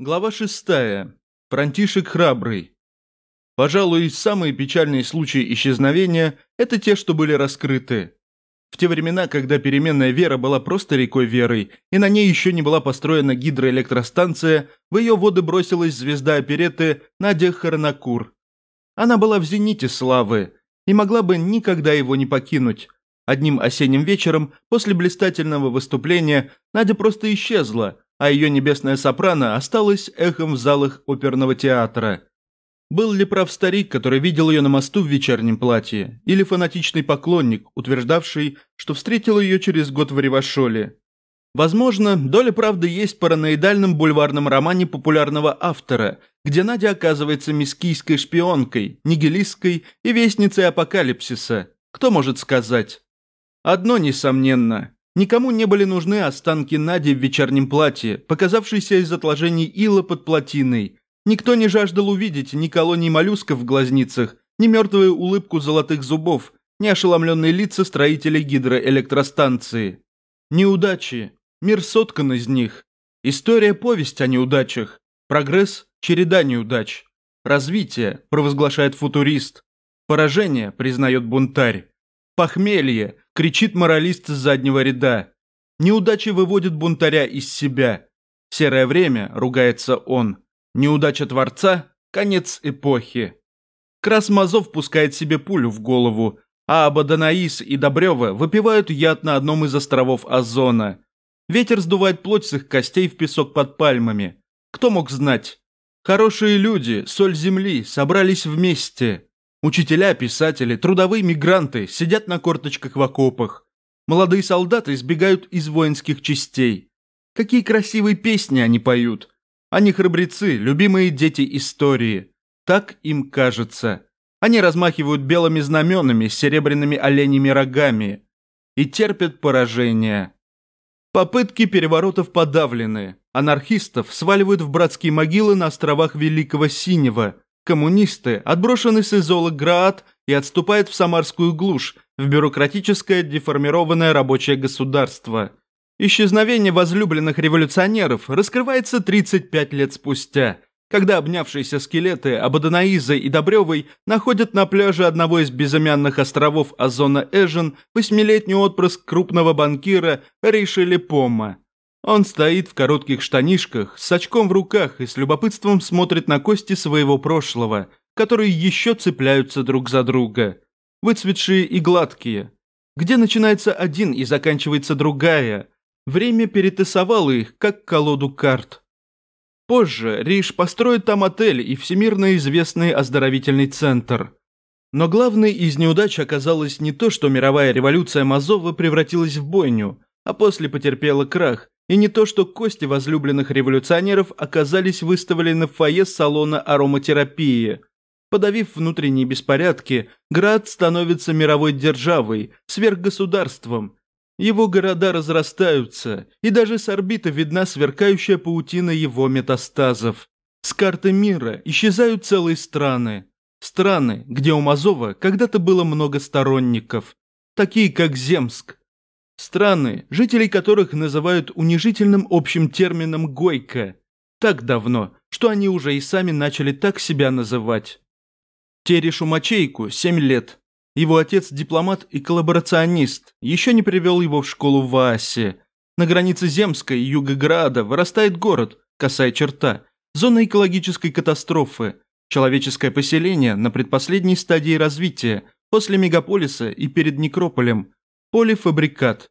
Глава 6. Франтишек храбрый. Пожалуй, самые печальные случаи исчезновения – это те, что были раскрыты. В те времена, когда переменная вера была просто рекой верой, и на ней еще не была построена гидроэлектростанция, в ее воды бросилась звезда опереты Надя Харнакур. Она была в зените славы и могла бы никогда его не покинуть. Одним осенним вечером, после блистательного выступления, Надя просто исчезла – а ее небесная сопрано осталась эхом в залах оперного театра. Был ли прав старик, который видел ее на мосту в вечернем платье, или фанатичный поклонник, утверждавший, что встретил ее через год в Ревашоле? Возможно, доля правды есть в параноидальном бульварном романе популярного автора, где Надя оказывается мискийской шпионкой, нигилисткой и вестницей апокалипсиса. Кто может сказать? Одно несомненно. Никому не были нужны останки Нади в вечернем платье, показавшиеся из отложений ила под плотиной. Никто не жаждал увидеть ни колонии моллюсков в глазницах, ни мертвую улыбку золотых зубов, ни ошеломленные лица строителей гидроэлектростанции. Неудачи. Мир соткан из них. История – повесть о неудачах. Прогресс – череда неудач. Развитие, провозглашает футурист. Поражение, признает бунтарь. Похмелье, кричит моралист с заднего ряда. Неудачи выводят бунтаря из себя. Серое время, ругается он. Неудача Творца – конец эпохи. Красмазов пускает себе пулю в голову, а Абаданаис и Добрева выпивают яд на одном из островов Озона. Ветер сдувает плоть с их костей в песок под пальмами. Кто мог знать? Хорошие люди, соль земли, собрались вместе. Учителя, писатели, трудовые мигранты сидят на корточках в окопах. Молодые солдаты избегают из воинских частей. Какие красивые песни они поют. Они храбрецы, любимые дети истории. Так им кажется. Они размахивают белыми знаменами с серебряными оленями рогами и терпят поражение. Попытки переворотов подавлены. Анархистов сваливают в братские могилы на островах Великого Синего – Коммунисты отброшены с изола Град и отступают в Самарскую глушь, в бюрократическое деформированное рабочее государство. Исчезновение возлюбленных революционеров раскрывается 35 лет спустя, когда обнявшиеся скелеты Абаданаизы и Добревой находят на пляже одного из безымянных островов Озона Эжен восьмилетний отпрыск крупного банкира Риши Пома. Он стоит в коротких штанишках, с очком в руках и с любопытством смотрит на кости своего прошлого, которые еще цепляются друг за друга. Выцветшие и гладкие. Где начинается один и заканчивается другая. Время перетасовало их, как колоду карт. Позже Риш построит там отель и всемирно известный оздоровительный центр. Но главной из неудач оказалось не то, что мировая революция Мазова превратилась в бойню, а после потерпела крах, и не то, что кости возлюбленных революционеров оказались выставлены в фойе салона ароматерапии. Подавив внутренние беспорядки, Град становится мировой державой, сверхгосударством. Его города разрастаются, и даже с орбиты видна сверкающая паутина его метастазов. С карты мира исчезают целые страны. Страны, где у Мазова когда-то было много сторонников, такие как Земск, Страны, жителей которых называют унижительным общим термином «гойка». Так давно, что они уже и сами начали так себя называть. Терешу Мачейку, 7 лет. Его отец дипломат и коллаборационист, еще не привел его в школу в Аасе. На границе Земской и Югограда вырастает город, косая черта, зона экологической катастрофы, человеческое поселение на предпоследней стадии развития, после мегаполиса и перед некрополем – Полифабрикат.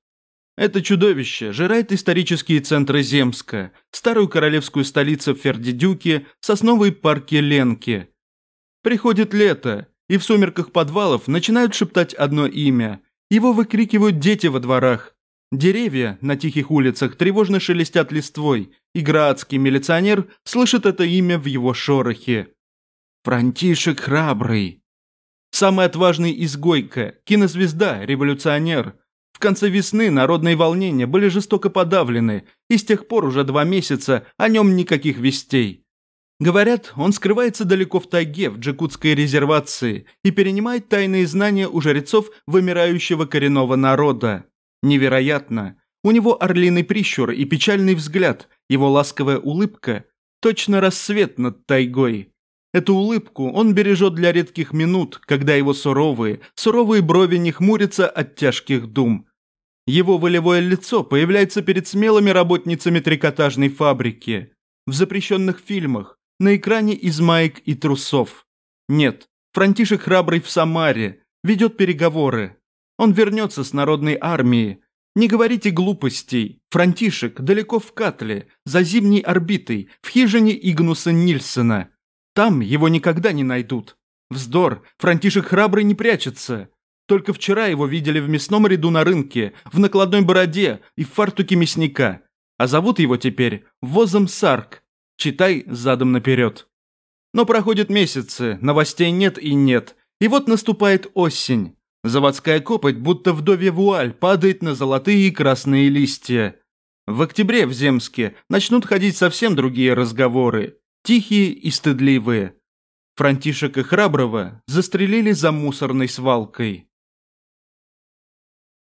Это чудовище жирает исторические центры Земска, старую королевскую столицу Фердидюки, сосновые парки Ленки. Приходит лето, и в сумерках подвалов начинают шептать одно имя. Его выкрикивают дети во дворах. Деревья на тихих улицах тревожно шелестят листвой, и градский милиционер слышит это имя в его шорохе. Франтишек храбрый. Самый отважный изгойка, кинозвезда, революционер. В конце весны народные волнения были жестоко подавлены, и с тех пор уже два месяца о нем никаких вестей. Говорят, он скрывается далеко в тайге, в джекутской резервации, и перенимает тайные знания у жрецов вымирающего коренного народа. Невероятно. У него орлиный прищур и печальный взгляд, его ласковая улыбка. Точно рассвет над тайгой. Эту улыбку он бережет для редких минут, когда его суровые, суровые брови не хмурятся от тяжких дум. Его волевое лицо появляется перед смелыми работницами трикотажной фабрики, в запрещенных фильмах, на экране из маек и трусов. Нет, Франтишек храбрый в Самаре, ведет переговоры. Он вернется с народной армией. Не говорите глупостей. Франтишек далеко в Катле, за зимней орбитой, в хижине Игнуса Нильсона. Там его никогда не найдут. Вздор, Франтишек храбрый не прячется. Только вчера его видели в мясном ряду на рынке, в накладной бороде и в фартуке мясника. А зовут его теперь Возом Сарк. Читай задом наперед. Но проходят месяцы, новостей нет и нет. И вот наступает осень. Заводская копоть, будто вдовья вуаль, падает на золотые и красные листья. В октябре в Земске начнут ходить совсем другие разговоры тихие и стыдливые. Франтишек и Храброго застрелили за мусорной свалкой.